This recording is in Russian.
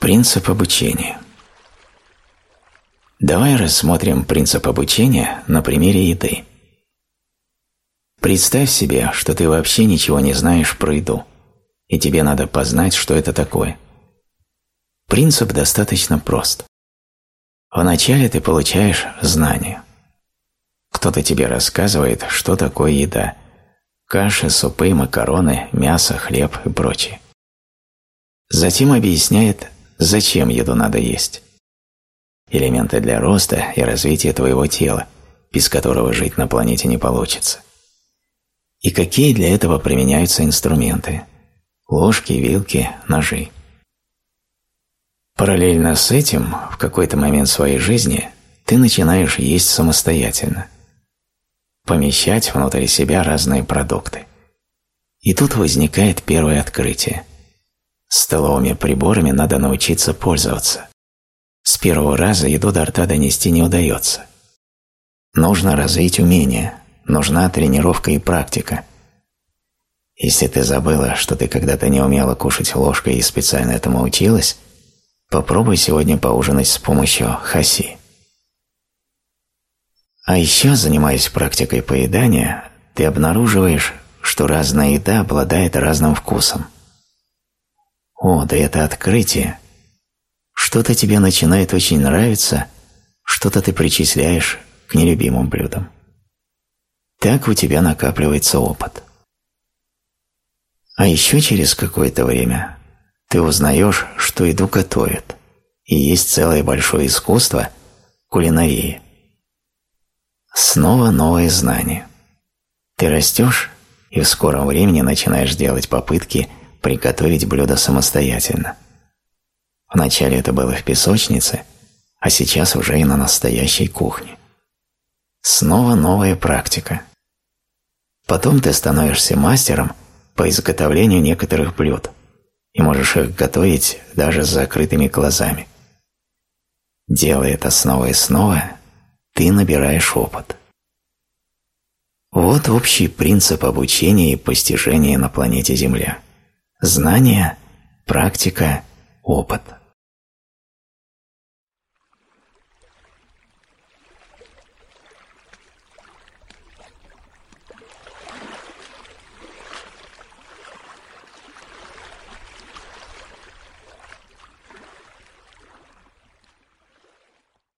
Принцип обучения. Давай рассмотрим принцип обучения на примере еды. Представь себе, что ты вообще ничего не знаешь про еду, и тебе надо познать, что это такое. Принцип достаточно прост. Вначале ты получаешь знания. Кто-то тебе рассказывает, что такое еда. Каши, супы, макароны, мясо, хлеб и прочее. Затем объясняет, зачем еду надо есть. Элементы для роста и развития твоего тела, без которого жить на планете не получится. И какие для этого применяются инструменты – ложки, вилки, ножи. Параллельно с этим, в какой-то момент своей жизни ты начинаешь есть самостоятельно, помещать внутрь себя разные продукты. И тут возникает первое открытие. Столовыми приборами надо научиться пользоваться. С первого раза еду до рта донести не удается. Нужно развить умение, нужна тренировка и практика. Если ты забыла, что ты когда-то не умела кушать ложкой и специально этому училась, попробуй сегодня поужинать с помощью хаси. А еще, занимаясь практикой поедания, ты обнаруживаешь, что разная еда обладает разным вкусом – о, да это открытие! Что-то тебе начинает очень нравиться, что-то ты причисляешь к нелюбимым блюдам. Так у тебя накапливается опыт. А еще через какое-то время ты узнаешь, что еду готовят, и есть целое большое искусство – кулинарии. Снова новые знания. Ты растешь и в скором времени начинаешь делать попытки – приготовить блюдо самостоятельно. Вначале это было в песочнице, а сейчас уже и на настоящей кухне. Снова новая практика. Потом ты становишься мастером по изготовлению некоторых блюд и можешь их готовить даже с закрытыми глазами. Делая это снова и снова, ты набираешь опыт. Вот общий принцип обучения и постижения на планете Земля – Знание, практика, опыт –